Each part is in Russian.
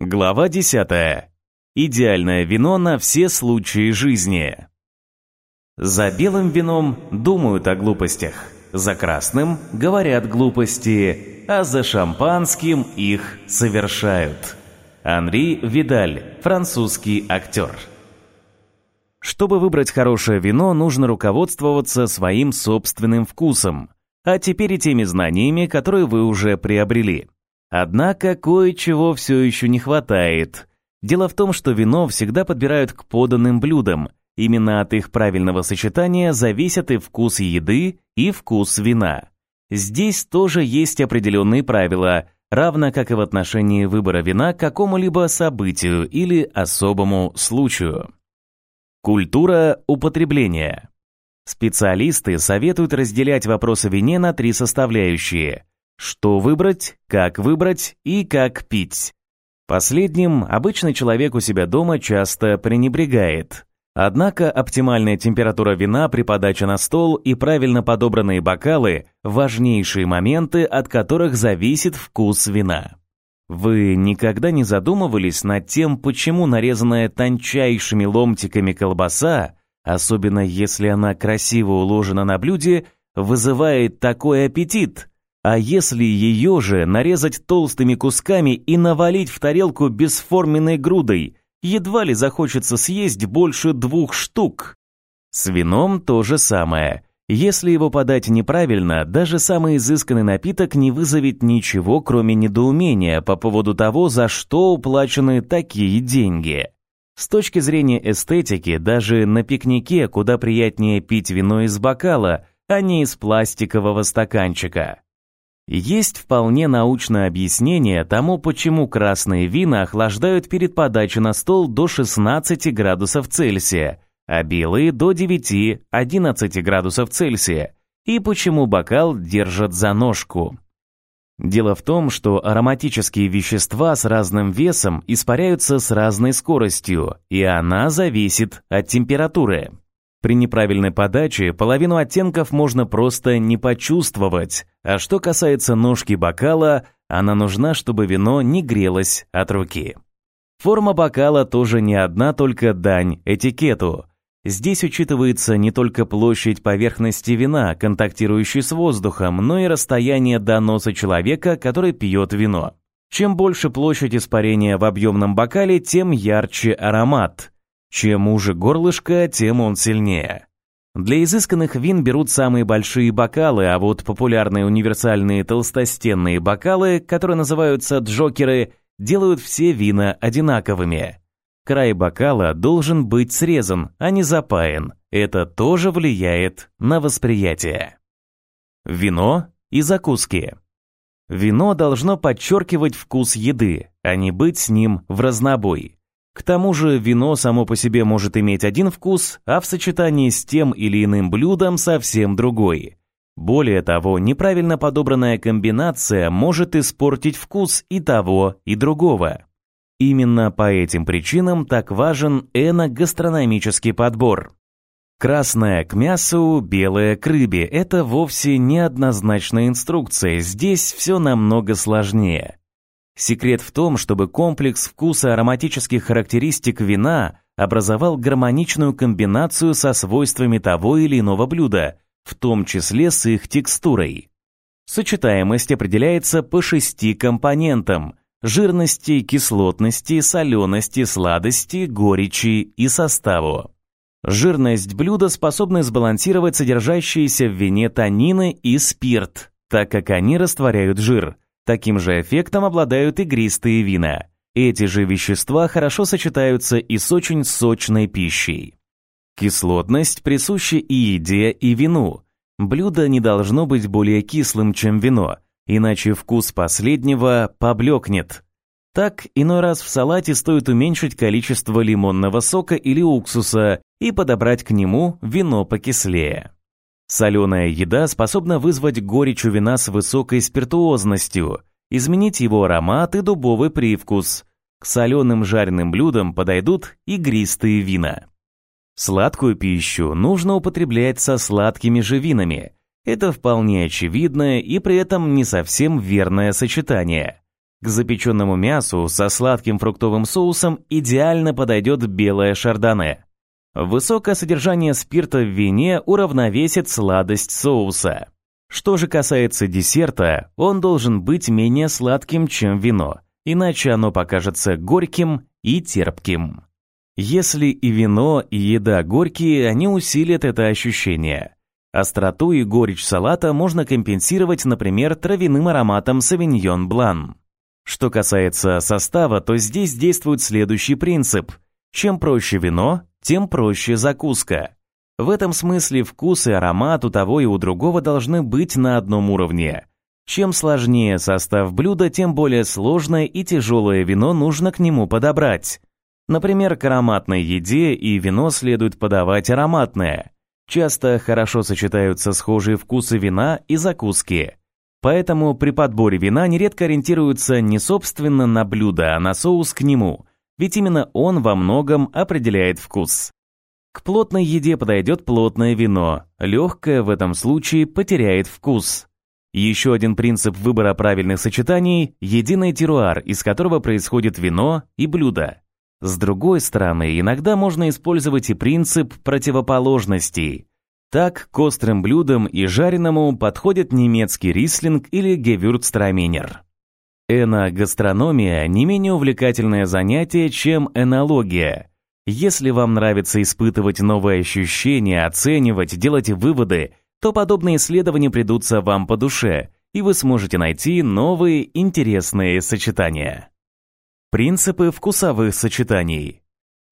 Глава 10. Идеальное вино на все случаи жизни. За белым вином думают о глупостях, за красным говорят глупости, а за шампанским их совершают. Анри Видаль, французский актер. Чтобы выбрать хорошее вино, нужно руководствоваться своим собственным вкусом, а теперь и теми знаниями, которые вы уже приобрели. Однако кое-чего все еще не хватает. Дело в том, что вино всегда подбирают к поданным блюдам. Именно от их правильного сочетания зависят и вкус еды, и вкус вина. Здесь тоже есть определенные правила, равно как и в отношении выбора вина к какому-либо событию или особому случаю. Культура употребления. Специалисты советуют разделять вопрос о вине на три составляющие – что выбрать, как выбрать и как пить. Последним обычный человек у себя дома часто пренебрегает. Однако оптимальная температура вина при подаче на стол и правильно подобранные бокалы – важнейшие моменты, от которых зависит вкус вина. Вы никогда не задумывались над тем, почему нарезанная тончайшими ломтиками колбаса, особенно если она красиво уложена на блюде, вызывает такой аппетит? А если ее же нарезать толстыми кусками и навалить в тарелку бесформенной грудой, едва ли захочется съесть больше двух штук. С вином то же самое. Если его подать неправильно, даже самый изысканный напиток не вызовет ничего, кроме недоумения по поводу того, за что уплачены такие деньги. С точки зрения эстетики, даже на пикнике куда приятнее пить вино из бокала, а не из пластикового стаканчика. Есть вполне научное объяснение тому, почему красные вина охлаждают перед подачей на стол до 16 градусов Цельсия, а белые до 9-11 градусов Цельсия, и почему бокал держат за ножку. Дело в том, что ароматические вещества с разным весом испаряются с разной скоростью, и она зависит от температуры. При неправильной подаче половину оттенков можно просто не почувствовать, а что касается ножки бокала, она нужна, чтобы вино не грелось от руки. Форма бокала тоже не одна только дань этикету. Здесь учитывается не только площадь поверхности вина, контактирующей с воздухом, но и расстояние до носа человека, который пьет вино. Чем больше площадь испарения в объемном бокале, тем ярче аромат – чем уже горлышко, тем он сильнее. Для изысканных вин берут самые большие бокалы, а вот популярные универсальные толстостенные бокалы, которые называются джокеры, делают все вина одинаковыми. Край бокала должен быть срезан, а не запаян. Это тоже влияет на восприятие. Вино и закуски. Вино должно подчеркивать вкус еды, а не быть с ним в разнобой. К тому же вино само по себе может иметь один вкус, а в сочетании с тем или иным блюдом совсем другой. Более того, неправильно подобранная комбинация может испортить вкус и того, и другого. Именно по этим причинам так важен эногастрономический подбор. Красное к мясу, белое к рыбе – это вовсе не однозначная инструкция, здесь все намного сложнее. Секрет в том, чтобы комплекс вкуса ароматических характеристик вина образовал гармоничную комбинацию со свойствами того или иного блюда, в том числе с их текстурой. Сочетаемость определяется по шести компонентам – жирности, кислотности, солености, сладости, горечи и составу. Жирность блюда способна сбалансировать содержащиеся в вине танины и спирт, так как они растворяют жир – Таким же эффектом обладают игристые вина. Эти же вещества хорошо сочетаются и с очень сочной пищей. Кислотность присуща и еде, и вину. Блюдо не должно быть более кислым, чем вино, иначе вкус последнего поблекнет. Так, иной раз в салате стоит уменьшить количество лимонного сока или уксуса и подобрать к нему вино покислее. Соленая еда способна вызвать горечь у вина с высокой спиртуозностью, изменить его аромат и дубовый привкус. К соленым жареным блюдам подойдут игристые вина. Сладкую пищу нужно употреблять со сладкими же винами. Это вполне очевидное и при этом не совсем верное сочетание. К запеченному мясу со сладким фруктовым соусом идеально подойдет белое шардоне. Высокое содержание спирта в вине уравновесит сладость соуса. Что же касается десерта, он должен быть менее сладким, чем вино, иначе оно покажется горьким и терпким. Если и вино, и еда горькие, они усилят это ощущение. Остроту и горечь салата можно компенсировать, например, травяным ароматом савиньон блан. Что касается состава, то здесь действует следующий принцип. Чем проще вино, тем проще закуска. В этом смысле вкус и аромат у того и у другого должны быть на одном уровне. Чем сложнее состав блюда, тем более сложное и тяжелое вино нужно к нему подобрать. Например, к ароматной еде и вино следует подавать ароматное. Часто хорошо сочетаются схожие вкусы вина и закуски. Поэтому при подборе вина нередко ориентируются не собственно на блюдо, а на соус к нему, ведь именно он во многом определяет вкус. К плотной еде подойдет плотное вино, легкое в этом случае потеряет вкус. Еще один принцип выбора правильных сочетаний – единый теруар, из которого происходит вино и блюдо. С другой стороны, иногда можно использовать и принцип противоположностей. Так к острым блюдам и жареному подходит немецкий рислинг или гевюрцтраминер. Эногастрономия не менее увлекательное занятие, чем энология. Если вам нравится испытывать новые ощущения, оценивать, делать выводы, то подобные исследования придутся вам по душе, и вы сможете найти новые интересные сочетания. Принципы вкусовых сочетаний.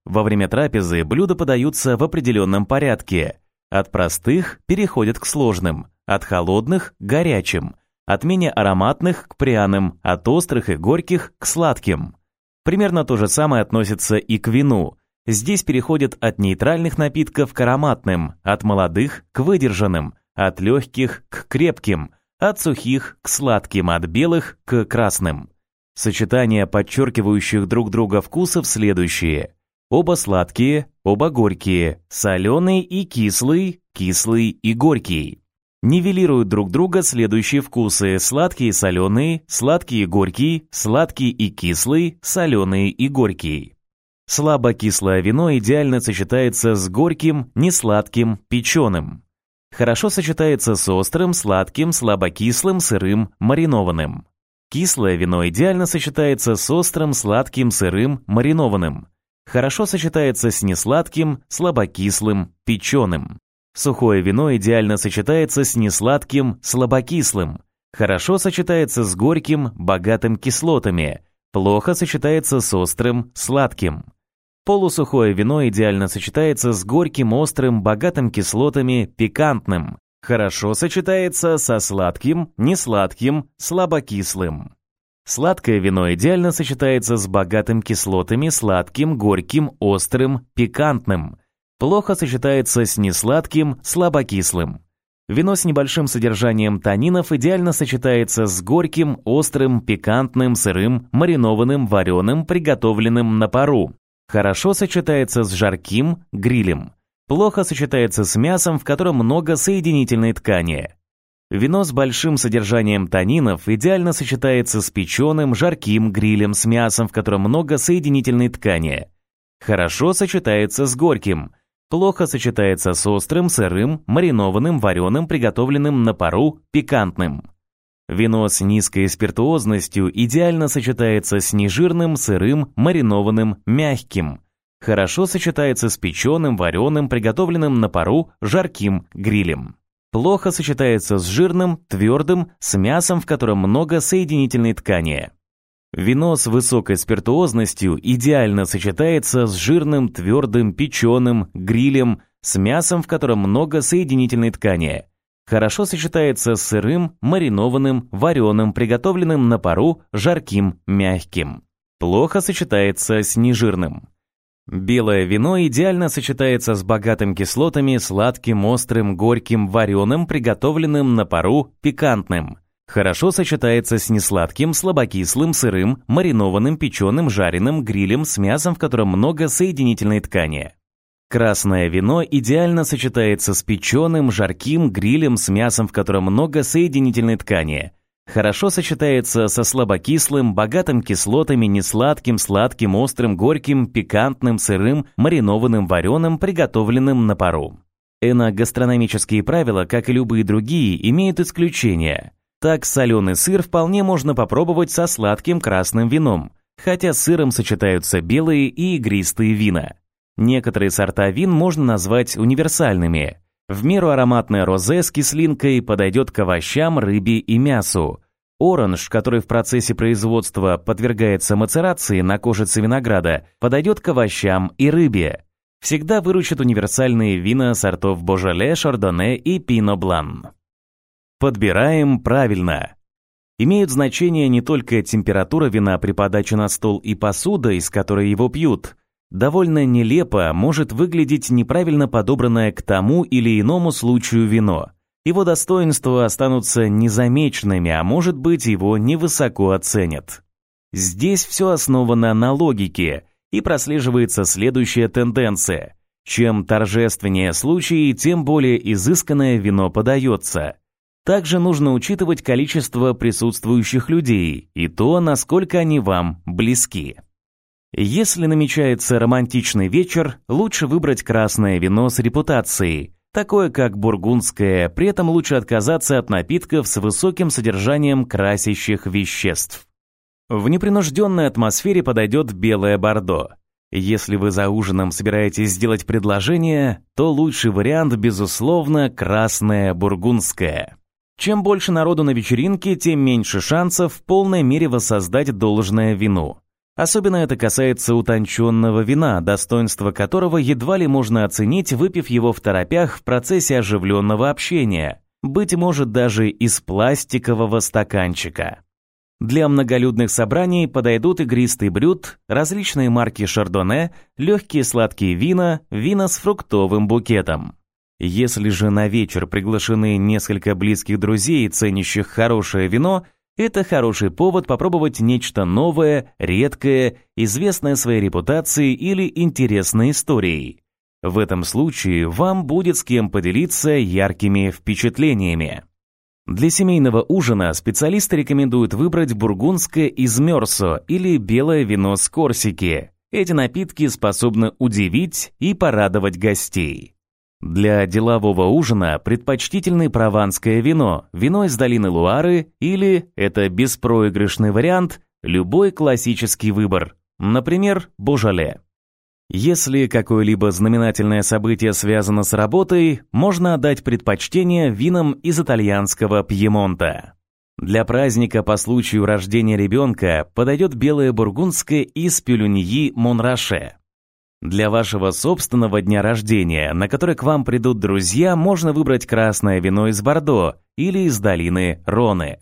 Во время трапезы блюда подаются в определенном порядке – от простых переходят к сложным, от холодных горячим, от менее ароматных к пряным, от острых и горьких к сладким. Примерно то же самое относится и к вину. Здесь переходят от нейтральных напитков к ароматным, от молодых к выдержанным, от легких к крепким, от сухих к сладким, от белых к красным. Сочетания подчеркивающих друг друга вкусов следующие. Оба сладкие, оба горькие, соленый и кислый, кислый и горький. Нивелируют друг друга следующие вкусы: сладкий и соленый, сладкий и горький, сладкий и кислый, соленый и горький. Слабо-кислое вино идеально сочетается с горьким, несладким, печеным. Хорошо сочетается с острым, сладким, слабокислым, сырым, маринованным. Кислое вино идеально сочетается с острым, сладким, сырым, маринованным. Хорошо сочетается с несладким, слабокислым, печеным. Сухое вино идеально сочетается с несладким, слабокислым. Хорошо сочетается с горьким, богатым кислотами. Плохо сочетается с острым, сладким. Полусухое вино идеально сочетается с горьким, острым, богатым кислотами, пикантным. Хорошо сочетается со сладким, несладким, слабокислым. Сладкое вино идеально сочетается с богатым кислотами, сладким, горьким, острым, пикантным. Плохо сочетается с несладким, слабокислым. Вино с небольшим содержанием танинов идеально сочетается с горьким, острым, пикантным, сырым, маринованным, вареным, приготовленным на пару. Хорошо сочетается с жарким, грилем. Плохо сочетается с мясом, в котором много соединительной ткани. Вино с большим содержанием танинов идеально сочетается с печеным, жарким грилем с мясом, в котором много соединительной ткани. Хорошо сочетается с горьким. Плохо сочетается с острым, сырым, маринованным, вареным, приготовленным на пару, пикантным. Вино с низкой спиртуозностью идеально сочетается с нежирным, сырым, маринованным, мягким. Хорошо сочетается с печеным, вареным, приготовленным на пару, жарким грилем плохо сочетается с жирным, твердым, с мясом, в котором много соединительной ткани. Вино с высокой спиртуозностью идеально сочетается с жирным, твердым, печеным, грилем, с мясом, в котором много соединительной ткани. Хорошо сочетается с сырым, маринованным, вареным, приготовленным на пару, жарким, мягким. Плохо сочетается с нежирным. Белое вино идеально сочетается с богатым кислотами, сладким, острым, горьким, вареным, приготовленным на пару, пикантным. Хорошо сочетается с несладким, слабокислым, сырым, маринованным, печеным, жареным, грилем с мясом, в котором много соединительной ткани. Красное вино идеально сочетается с печеным, жарким, грилем с мясом, в котором много соединительной ткани. Хорошо сочетается со слабокислым, богатым кислотами, несладким, сладким, острым, горьким, пикантным, сырым, маринованным, вареным, приготовленным на пару. Эногастрономические правила, как и любые другие, имеют исключения. Так соленый сыр вполне можно попробовать со сладким красным вином, хотя с сыром сочетаются белые и игристые вина. Некоторые сорта вин можно назвать универсальными. В меру ароматное розе с кислинкой подойдет к овощам, рыбе и мясу. Оранж, который в процессе производства подвергается мацерации на кожице винограда, подойдет к овощам и рыбе. Всегда выручат универсальные вина сортов Божоле, Шардоне и Пино Блан. Подбираем правильно. Имеют значение не только температура вина при подаче на стол и посуда, из которой его пьют. Довольно нелепо может выглядеть неправильно подобранное к тому или иному случаю вино. Его достоинства останутся незамеченными, а может быть его невысоко оценят. Здесь все основано на логике, и прослеживается следующая тенденция. Чем торжественнее случай, тем более изысканное вино подается. Также нужно учитывать количество присутствующих людей и то, насколько они вам близки. Если намечается романтичный вечер, лучше выбрать красное вино с репутацией, такое как бургундское, при этом лучше отказаться от напитков с высоким содержанием красящих веществ. В непринужденной атмосфере подойдет белое бордо. Если вы за ужином собираетесь сделать предложение, то лучший вариант, безусловно, красное бургундское. Чем больше народу на вечеринке, тем меньше шансов в полной мере воссоздать должное вину. Особенно это касается утонченного вина, достоинство которого едва ли можно оценить, выпив его в торопях в процессе оживленного общения, быть может даже из пластикового стаканчика. Для многолюдных собраний подойдут игристый брют, различные марки шардоне, легкие сладкие вина, вина с фруктовым букетом. Если же на вечер приглашены несколько близких друзей, ценящих хорошее вино, это хороший повод попробовать нечто новое, редкое, известное своей репутацией или интересной историей. В этом случае вам будет с кем поделиться яркими впечатлениями. Для семейного ужина специалисты рекомендуют выбрать бургундское из Мерсо или белое вино с Корсики. Эти напитки способны удивить и порадовать гостей. Для делового ужина предпочтительны прованское вино, вино из долины Луары или, это беспроигрышный вариант, любой классический выбор, например, Божале. Если какое-либо знаменательное событие связано с работой, можно отдать предпочтение винам из итальянского Пьемонта. Для праздника по случаю рождения ребенка подойдет белое бургундское из Пюлюньи Монраше. Для вашего собственного дня рождения, на который к вам придут друзья, можно выбрать красное вино из Бордо или из долины Роны.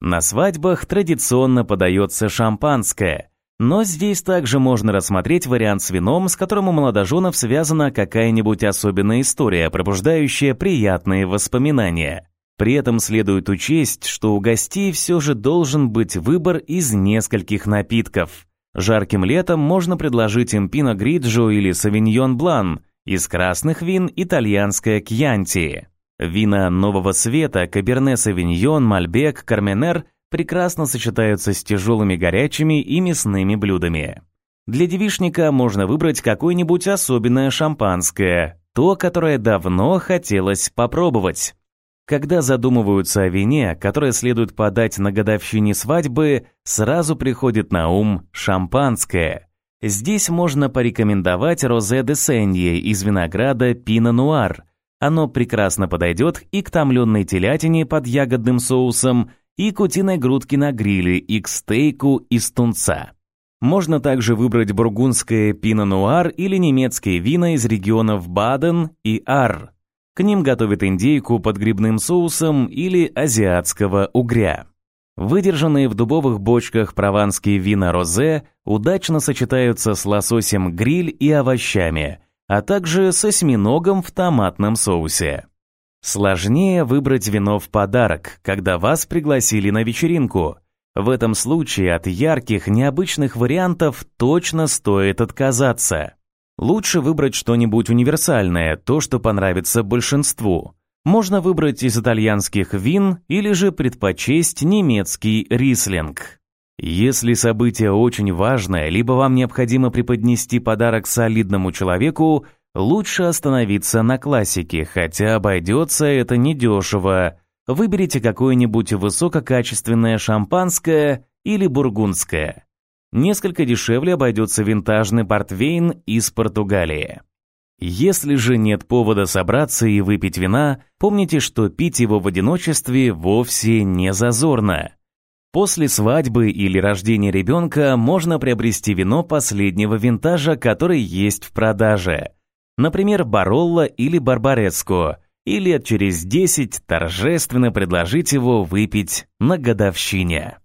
На свадьбах традиционно подается шампанское, но здесь также можно рассмотреть вариант с вином, с которым у молодоженов связана какая-нибудь особенная история, пробуждающая приятные воспоминания. При этом следует учесть, что у гостей все же должен быть выбор из нескольких напитков – Жарким летом можно предложить им пино гриджо или савиньон блан, из красных вин итальянское кьянти. Вина нового света, каберне савиньон, мальбек, карменер прекрасно сочетаются с тяжелыми горячими и мясными блюдами. Для девишника можно выбрать какое-нибудь особенное шампанское, то, которое давно хотелось попробовать. Когда задумываются о вине, которое следует подать на годовщине свадьбы, сразу приходит на ум шампанское. Здесь можно порекомендовать розе де сенье из винограда пино нуар. Оно прекрасно подойдет и к томленной телятине под ягодным соусом, и к утиной грудке на гриле, и к стейку из тунца. Можно также выбрать бургундское пино нуар или немецкие вина из регионов Баден и Ар. К ним готовят индейку под грибным соусом или азиатского угря. Выдержанные в дубовых бочках прованские вина розе удачно сочетаются с лососем гриль и овощами, а также с осьминогом в томатном соусе. Сложнее выбрать вино в подарок, когда вас пригласили на вечеринку. В этом случае от ярких, необычных вариантов точно стоит отказаться. Лучше выбрать что-нибудь универсальное, то, что понравится большинству. Можно выбрать из итальянских вин или же предпочесть немецкий рислинг. Если событие очень важное, либо вам необходимо преподнести подарок солидному человеку, лучше остановиться на классике, хотя обойдется это недешево. Выберите какое-нибудь высококачественное шампанское или бургундское. Несколько дешевле обойдется винтажный портвейн из Португалии. Если же нет повода собраться и выпить вина, помните, что пить его в одиночестве вовсе не зазорно. После свадьбы или рождения ребенка можно приобрести вино последнего винтажа, который есть в продаже. Например, Баролло или Барбареско, и лет через 10 торжественно предложить его выпить на годовщине.